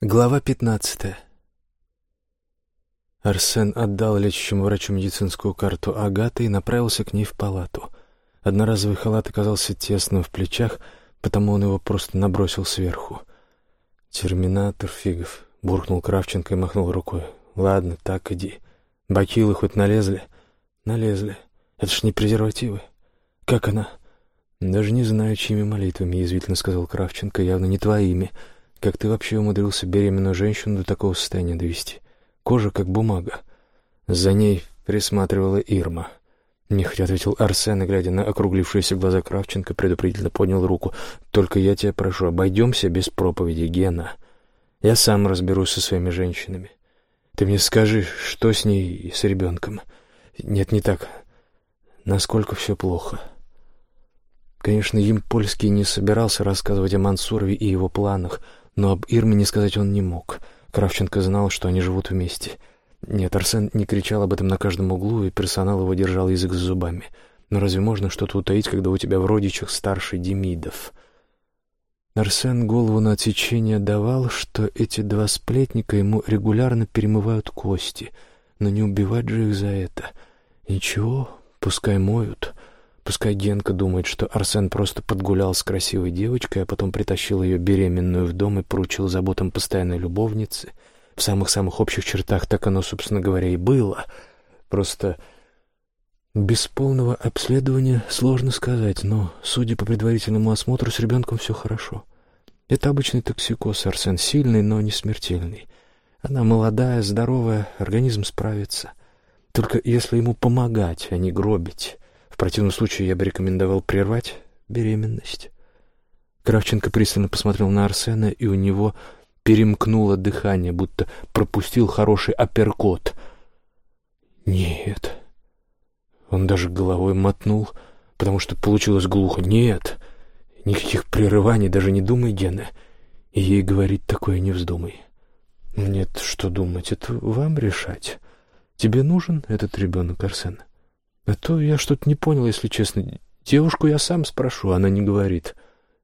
Глава пятнадцатая. Арсен отдал лечащему врачу медицинскую карту Агаты и направился к ней в палату. Одноразовый халат оказался тесным в плечах, потому он его просто набросил сверху. «Терминатор фигов», — буркнул Кравченко и махнул рукой. «Ладно, так иди. Бакилы хоть налезли?» «Налезли. Это ж не презервативы. Как она?» «Даже не знаю, чьими молитвами», — язвительно сказал Кравченко, — «явно не твоими». Как ты вообще умудрился беременную женщину до такого состояния довести? Кожа как бумага. За ней присматривала Ирма. Нехотя ответил Арсен, и, глядя на округлившиеся глаза Кравченко, предупредительно поднял руку. «Только я тебя прошу, обойдемся без проповеди, Гена. Я сам разберусь со своими женщинами. Ты мне скажи, что с ней и с ребенком? Нет, не так. Насколько все плохо?» Конечно, им польский не собирался рассказывать о Мансурове и его планах — но об Ирме не сказать он не мог. Кравченко знал, что они живут вместе. Нет, Арсен не кричал об этом на каждом углу, и персонал его держал язык за зубами. Но разве можно что-то утаить, когда у тебя в родичах старший Демидов? Арсен голову на отсечение давал, что эти два сплетника ему регулярно перемывают кости, но не убивать же их за это. Ничего, пускай моют. Пускай Генка думает, что Арсен просто подгулял с красивой девочкой, а потом притащил ее беременную в дом и поручил заботам постоянной любовницы. В самых-самых общих чертах так оно, собственно говоря, и было. Просто без полного обследования сложно сказать, но, судя по предварительному осмотру, с ребенком все хорошо. Это обычный токсикоз, Арсен сильный, но не смертельный. Она молодая, здоровая, организм справится. Только если ему помогать, а не гробить противном случае я бы рекомендовал прервать беременность. Кравченко пристально посмотрел на Арсена, и у него перемкнуло дыхание, будто пропустил хороший апперкот. «Нет». Он даже головой мотнул, потому что получилось глухо. «Нет, никаких прерываний, даже не думай, Гена. И ей говорить такое не вздумай». «Нет, что думать, это вам решать. Тебе нужен этот ребенок, Арсен?» А то я что-то не понял, если честно. Девушку я сам спрошу, она не говорит.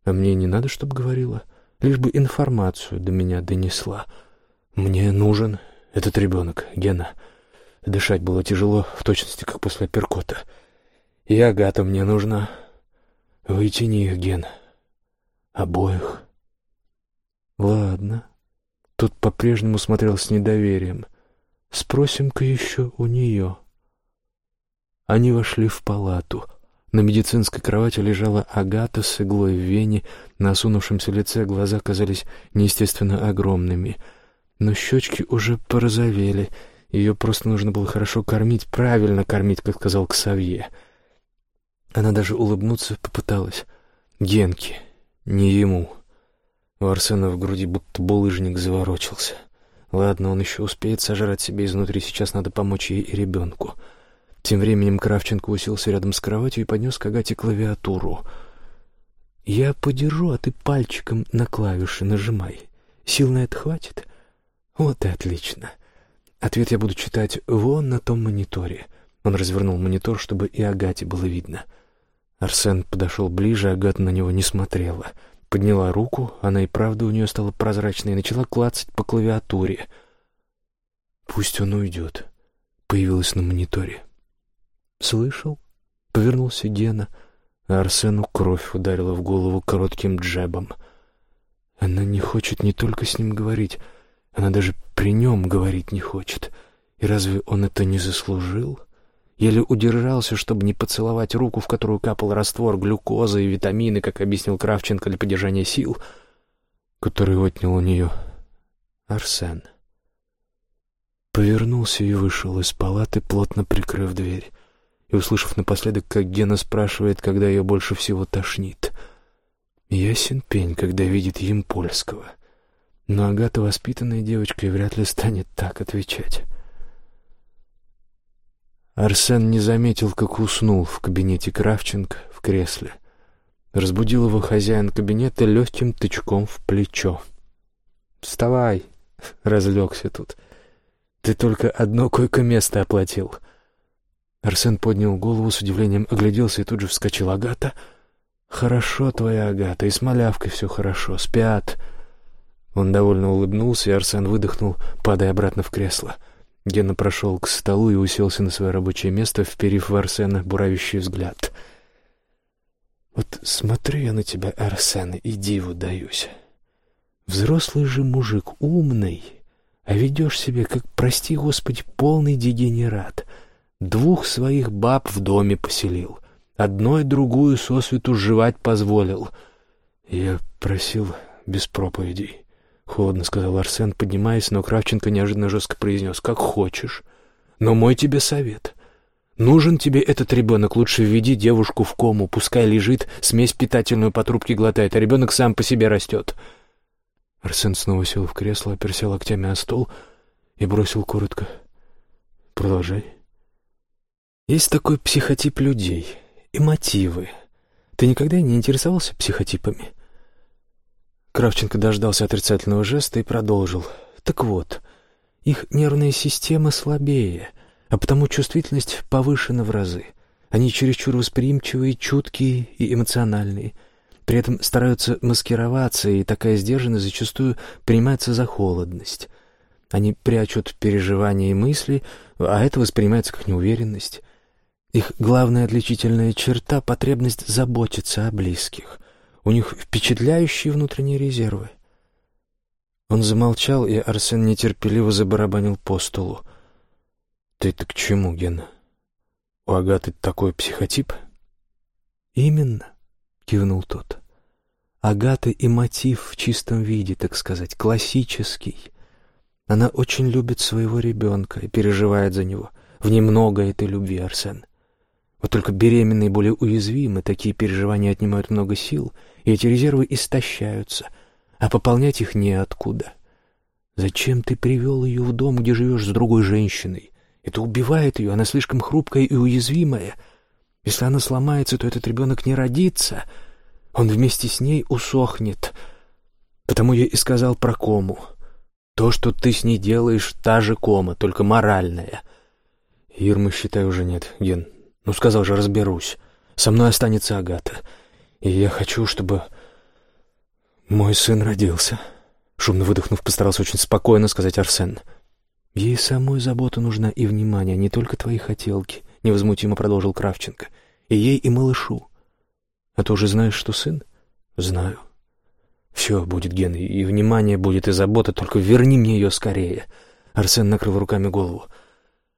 А мне не надо, чтобы говорила. Лишь бы информацию до меня донесла. Мне нужен этот ребенок, Гена. Дышать было тяжело, в точности, как после перкота. И Агата мне нужна. Вытяни их, Ген. Обоих. Ладно. Тот по-прежнему смотрел с недоверием. Спросим-ка еще у нее. Они вошли в палату. На медицинской кровати лежала Агата с иглой в вене, на осунувшемся лице глаза казались неестественно огромными. Но щечки уже порозовели, ее просто нужно было хорошо кормить, правильно кормить, как сказал Ксавье. Она даже улыбнуться попыталась. Генке, не ему. У Арсена в груди будто булыжник заворочился. Ладно, он еще успеет сожрать себе изнутри, сейчас надо помочь ей и ребенку. — тем временем Кравченко уселся рядом с кроватью и поднес к Агате клавиатуру. «Я подержу, а ты пальчиком на клавиши нажимай. Сил на это хватит?» «Вот и отлично. Ответ я буду читать вон на том мониторе». Он развернул монитор, чтобы и Агате было видно. Арсен подошел ближе, Агата на него не смотрела. Подняла руку, она и правда у нее стала прозрачной, и начала клацать по клавиатуре. «Пусть он уйдет», — появилась на мониторе. «Слышал?» — повернулся Гена, Арсену кровь ударила в голову коротким джебом. Она не хочет не только с ним говорить, она даже при нем говорить не хочет. И разве он это не заслужил? Еле удержался, чтобы не поцеловать руку, в которую капал раствор глюкозы и витамины, как объяснил Кравченко для поддержания сил, который отнял у нее Арсен. Повернулся и вышел из палаты, плотно прикрыв дверь и, услышав напоследок, как Гена спрашивает, когда ее больше всего тошнит. Ясен пень, когда видит Емпольского. Но Агата воспитанная девочка и вряд ли станет так отвечать. Арсен не заметил, как уснул в кабинете Кравченко в кресле. Разбудил его хозяин кабинета легким тычком в плечо. «Вставай!» — разлегся тут. «Ты только одно койко-место оплатил». Арсен поднял голову, с удивлением огляделся и тут же вскочил. «Агата?» «Хорошо твоя Агата, и с малявкой все хорошо, спят». Он довольно улыбнулся, и Арсен выдохнул, падая обратно в кресло. Гена прошел к столу и уселся на свое рабочее место, вперив в Арсена буравящий взгляд. «Вот смотрю я на тебя, Арсен, и диву даюсь. Взрослый же мужик, умный, а ведешь себя, как, прости господи, полный дегенерат. Двух своих баб в доме поселил, одной другую сосвету жевать позволил. Я просил без проповедей». — холодно сказал Арсен, поднимаясь, но Кравченко неожиданно жестко произнес. «Как хочешь. Но мой тебе совет. Нужен тебе этот ребенок, лучше введи девушку в кому, пускай лежит, смесь питательную по трубке глотает, а ребенок сам по себе растет». Арсен снова сел в кресло, оперся локтями о стол и бросил коротко. «Продолжай». «Есть такой психотип людей и мотивы. Ты никогда не интересовался психотипами?» Кравченко дождался отрицательного жеста и продолжил. «Так вот, их нервная система слабее, а потому чувствительность повышена в разы. Они чересчур восприимчивые, чуткие и эмоциональные. При этом стараются маскироваться, и такая сдержанность зачастую принимается за холодность. Они прячут переживания и мысли, а это воспринимается как неуверенность. Их главная отличительная черта — потребность заботиться о близких. У них впечатляющие внутренние резервы. Он замолчал, и Арсен нетерпеливо забарабанил по столу. «Ты-то к чему, Гена? У Агаты такой психотип?» «Именно», — кивнул тот. «Агата и мотив в чистом виде, так сказать, классический. Она очень любит своего ребенка и переживает за него. В ней много этой любви, Арсен. Вот только беременные более уязвимы, такие переживания отнимают много сил, и эти резервы истощаются, а пополнять их неоткуда. Зачем ты привел ее в дом, где живешь с другой женщиной? Это убивает ее, она слишком хрупкая и уязвимая. Если она сломается, то этот ребенок не родится, он вместе с ней усохнет. Потому я и сказал про кому. То, что ты с ней делаешь, та же кома, только моральная. Ирмы, считай, уже нет, Ген. Ну, сказал же, разберусь. Со мной останется Агата. И я хочу, чтобы мой сын родился. Шумно выдохнув, постарался очень спокойно сказать Арсен. Ей самой забота нужна и внимание, не только твои хотелки, невозмутимо продолжил Кравченко. И ей, и малышу. А ты уже знаешь, что сын? Знаю. Все будет, Ген, и внимание будет, и забота, только верни мне ее скорее. Арсен накрыл руками голову.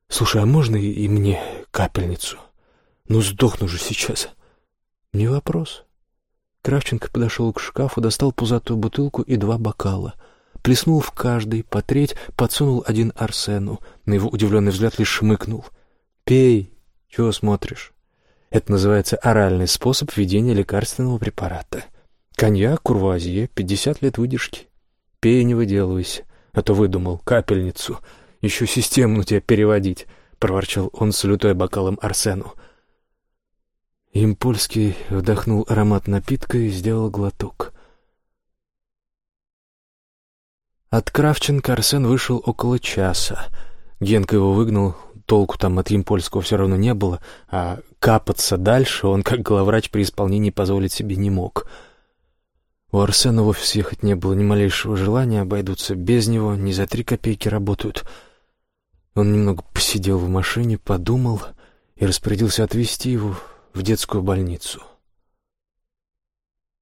Слушай, а можно и мне капельницу? Ну, сдохну же сейчас. Не вопрос. Кравченко подошел к шкафу, достал пузатую бутылку и два бокала. Плеснул в каждый, по треть, подсунул один Арсену. На его удивленный взгляд лишь шмыкнул. «Пей. Чего смотришь?» Это называется оральный способ введения лекарственного препарата. Коньяк, курвуазье, пятьдесят лет выдержки. Пей, не выделывайся, а то выдумал капельницу. Еще систему тебя переводить, — проворчал он, салютуя бокалом Арсену. Импольский вдохнул аромат напитка и сделал глоток. От Кравченко Арсен вышел около часа. Генка его выгнал, толку там от Импольского все равно не было, а капаться дальше он, как главврач при исполнении, позволить себе не мог. У Арсена в офис ехать не было ни малейшего желания, обойдутся без него, не за три копейки работают. Он немного посидел в машине, подумал и распорядился отвезти его в детскую больницу.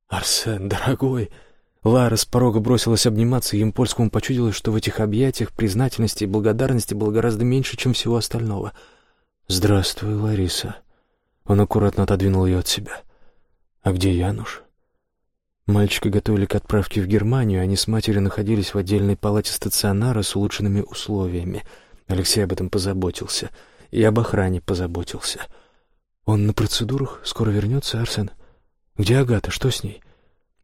«Арсен, дорогой!» Лара с порога бросилась обниматься, и им польскому почудилось, что в этих объятиях признательности и благодарности было гораздо меньше, чем всего остального. «Здравствуй, Лариса». Он аккуратно отодвинул ее от себя. «А где Януш?» Мальчика готовили к отправке в Германию, они с матерью находились в отдельной палате стационара с улучшенными условиями. Алексей об этом позаботился. И об охране позаботился. «Он на процедурах? Скоро вернется, Арсен? Где Агата? Что с ней?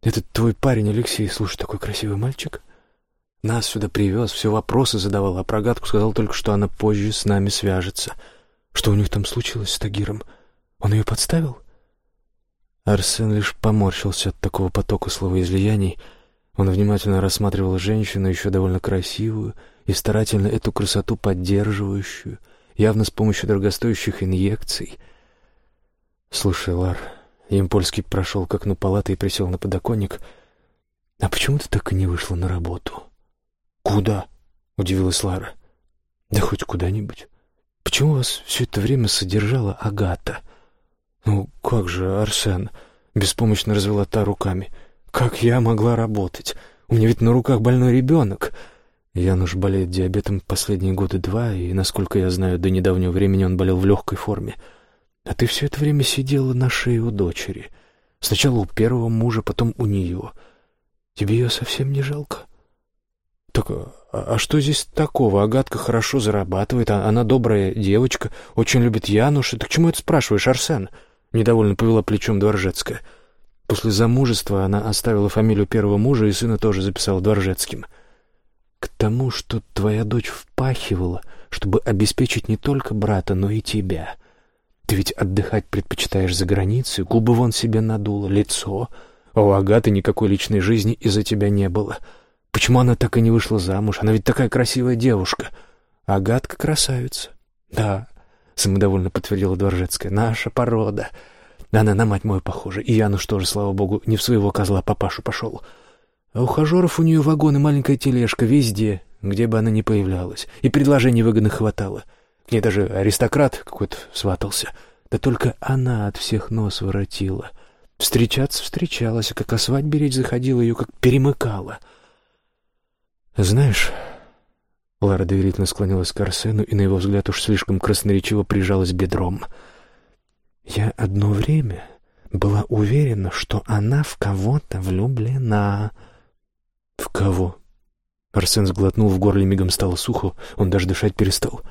Этот твой парень Алексей, слушай, такой красивый мальчик. Нас сюда привез, все вопросы задавал, а про Агатку сказал только, что она позже с нами свяжется. Что у них там случилось с Тагиром? Он ее подставил?» Арсен лишь поморщился от такого потока словоизлияний. Он внимательно рассматривал женщину, еще довольно красивую, и старательно эту красоту поддерживающую, явно с помощью дорогостоящих инъекций — «Слушай, Лар...» Импольский прошел к окну палаты и присел на подоконник. «А почему ты так и не вышла на работу?» «Куда?» — удивилась Лара. «Да хоть куда-нибудь. Почему вас все это время содержала Агата?» «Ну, как же, Арсен?» — беспомощно развела та руками. «Как я могла работать? У меня ведь на руках больной ребенок». Януш болеет диабетом последние годы два, и, насколько я знаю, до недавнего времени он болел в легкой форме. А ты все это время сидела на шее у дочери. Сначала у первого мужа, потом у нее. Тебе ее совсем не жалко? Так, а, а что здесь такого? Агатка хорошо зарабатывает, а она добрая девочка, очень любит Януша. Так чему это спрашиваешь, Арсен?» Недовольно повела плечом Дворжецкая. После замужества она оставила фамилию первого мужа и сына тоже записала Дворжецким. «К тому, что твоя дочь впахивала, чтобы обеспечить не только брата, но и тебя. Ты ведь отдыхать предпочитаешь за границей, губы вон себе надула, лицо. А у Агаты никакой личной жизни из-за тебя не было. Почему она так и не вышла замуж? Она ведь такая красивая девушка. Агатка красавица. Да, самодовольно подтвердила Дворжецкая. «Наша порода. Она на мать мою похожа. И Януш тоже, слава богу, не в своего козла папашу пошел. А ухажеров у нее вагон и маленькая тележка везде, где бы она ни появлялась. И предложений выгодных хватало. К ней даже аристократ какой-то сватался. Да только она от всех нос воротила. Встречаться встречалась, а как о свадьбе речь заходила, ее как перемыкала. Знаешь, Лара доверительно склонилась к Арсену и, на его взгляд, уж слишком красноречиво прижалась бедром. «Я одно время была уверена, что она в кого-то влюблена». «В кого?» Арсен сглотнул, в горле мигом стало сухо, он даже дышать перестал.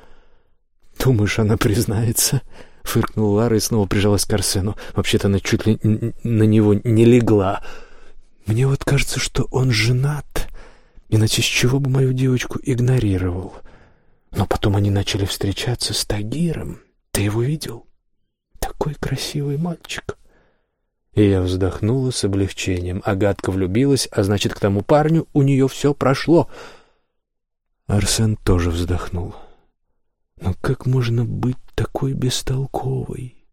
«Думаешь, она признается?» — фыркнула Лара и снова прижалась к Арсену. Вообще-то она чуть ли на него не легла. «Мне вот кажется, что он женат». Иначе с чего бы мою девочку игнорировал? Но потом они начали встречаться с Тагиром. Ты его видел? Такой красивый мальчик. И я вздохнула с облегчением. Агатка влюбилась, а значит, к тому парню у нее все прошло. Арсен тоже вздохнул. Но как можно быть такой бестолковой?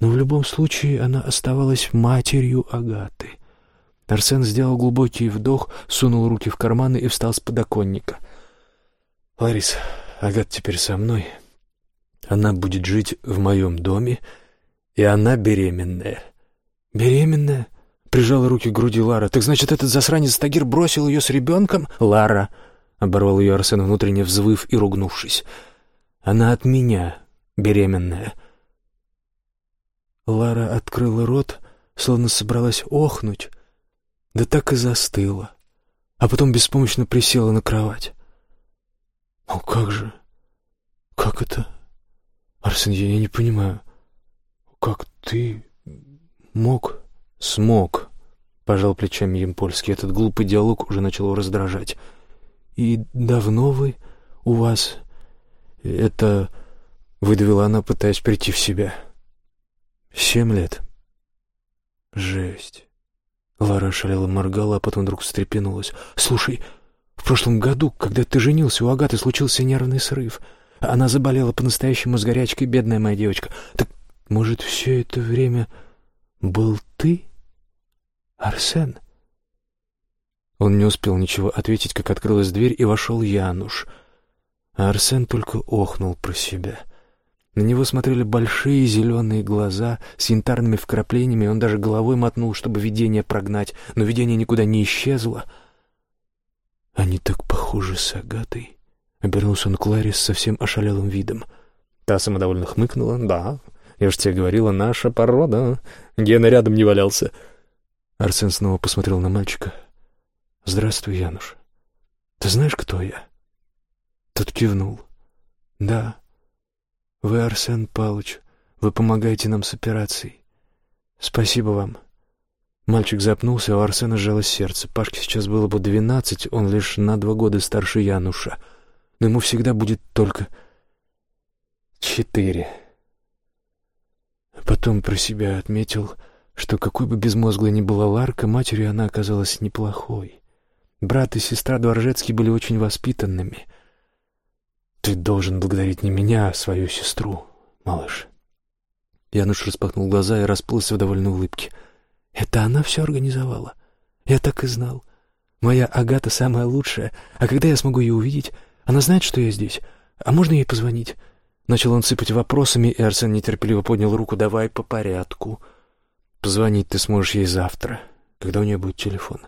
Но в любом случае она оставалась матерью Агаты — Арсен сделал глубокий вдох, сунул руки в карманы и встал с подоконника. «Ларис, Агат теперь со мной. Она будет жить в моем доме, и она беременная». «Беременная?» — прижала руки к груди Лара. «Так значит, этот засранец Тагир бросил ее с ребенком?» «Лара!» — оборвал ее Арсен, внутренне взвыв и ругнувшись. «Она от меня беременная». Лара открыла рот, словно собралась охнуть, да так и застыла, а потом беспомощно присела на кровать. «Ну как же? Как это? Арсен, я не понимаю. Как ты мог?» «Смог», — пожал плечами Емпольский. Этот глупый диалог уже начал раздражать. «И давно вы у вас...» «Это...» — выдавила она, пытаясь прийти в себя. «Семь лет». «Жесть». Лара шалела моргала, а потом вдруг встрепенулась. «Слушай, в прошлом году, когда ты женился, у Агаты случился нервный срыв. Она заболела по-настоящему с горячкой, бедная моя девочка. Так, может, все это время был ты, Арсен?» Он не успел ничего ответить, как открылась дверь, и вошел Януш. А Арсен только охнул про себя — на него смотрели большие зеленые глаза с янтарными вкраплениями, он даже головой мотнул, чтобы видение прогнать, но видение никуда не исчезло. «Они так похожи с Агатой», — обернулся он к Ларе с совсем ошалелым видом. Та самодовольно хмыкнула. «Да, я же тебе говорила, наша порода. Гена рядом не валялся». Арсен снова посмотрел на мальчика. «Здравствуй, Януш. Ты знаешь, кто я?» Тот кивнул. «Да». «Вы Арсен Павлович. Вы помогаете нам с операцией. Спасибо вам». Мальчик запнулся, а у Арсена сжалось сердце. Пашке сейчас было бы двенадцать, он лишь на два года старше Януша. Но ему всегда будет только четыре. Потом про себя отметил, что какой бы безмозглой ни была Ларка, матерью она оказалась неплохой. Брат и сестра Дворжецкие были очень воспитанными — ты должен благодарить не меня, а свою сестру, малыш. Януш распахнул глаза и расплылся в довольной улыбке. Это она все организовала? Я так и знал. Моя Агата самая лучшая, а когда я смогу ее увидеть? Она знает, что я здесь? А можно ей позвонить?» Начал он сыпать вопросами, и Арсен нетерпеливо поднял руку. «Давай по порядку. Позвонить ты сможешь ей завтра, когда у нее будет телефон.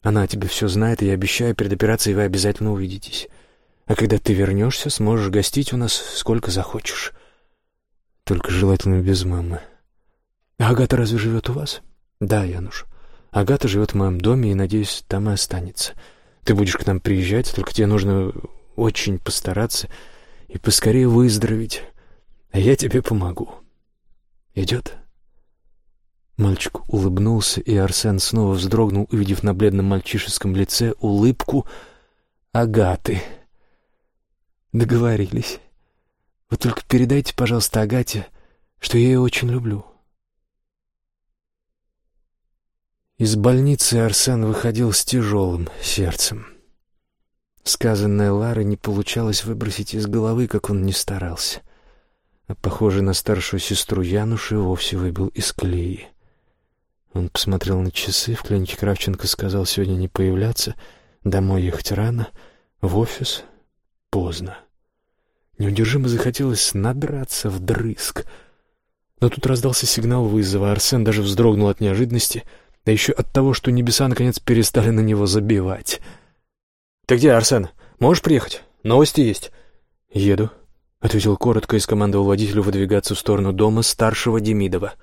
Она о тебе все знает, и я обещаю, перед операцией вы обязательно увидитесь. А когда ты вернешься, сможешь гостить у нас сколько захочешь. Только желательно без мамы. Агата разве живет у вас? Да, Януш. Агата живет в моем доме и, надеюсь, там и останется. Ты будешь к нам приезжать, только тебе нужно очень постараться и поскорее выздороветь, а я тебе помогу. Идет?» Мальчик улыбнулся, и Арсен снова вздрогнул, увидев на бледном мальчишеском лице улыбку Агаты. «Договорились. Вы только передайте, пожалуйста, Агате, что я ее очень люблю». Из больницы Арсен выходил с тяжелым сердцем. Сказанное Ларой не получалось выбросить из головы, как он не старался. А похоже на старшую сестру Янушу вовсе выбил из колеи. Он посмотрел на часы, в клинике Кравченко сказал сегодня не появляться, домой ехать рано, в офис поздно. Неудержимо захотелось надраться вдрызг. Но тут раздался сигнал вызова, Арсен даже вздрогнул от неожиданности — да еще от того, что небеса наконец перестали на него забивать. «Ты где, Арсен? Можешь приехать? Новости есть». «Еду», — ответил коротко и скомандовал водителю выдвигаться в сторону дома старшего Демидова.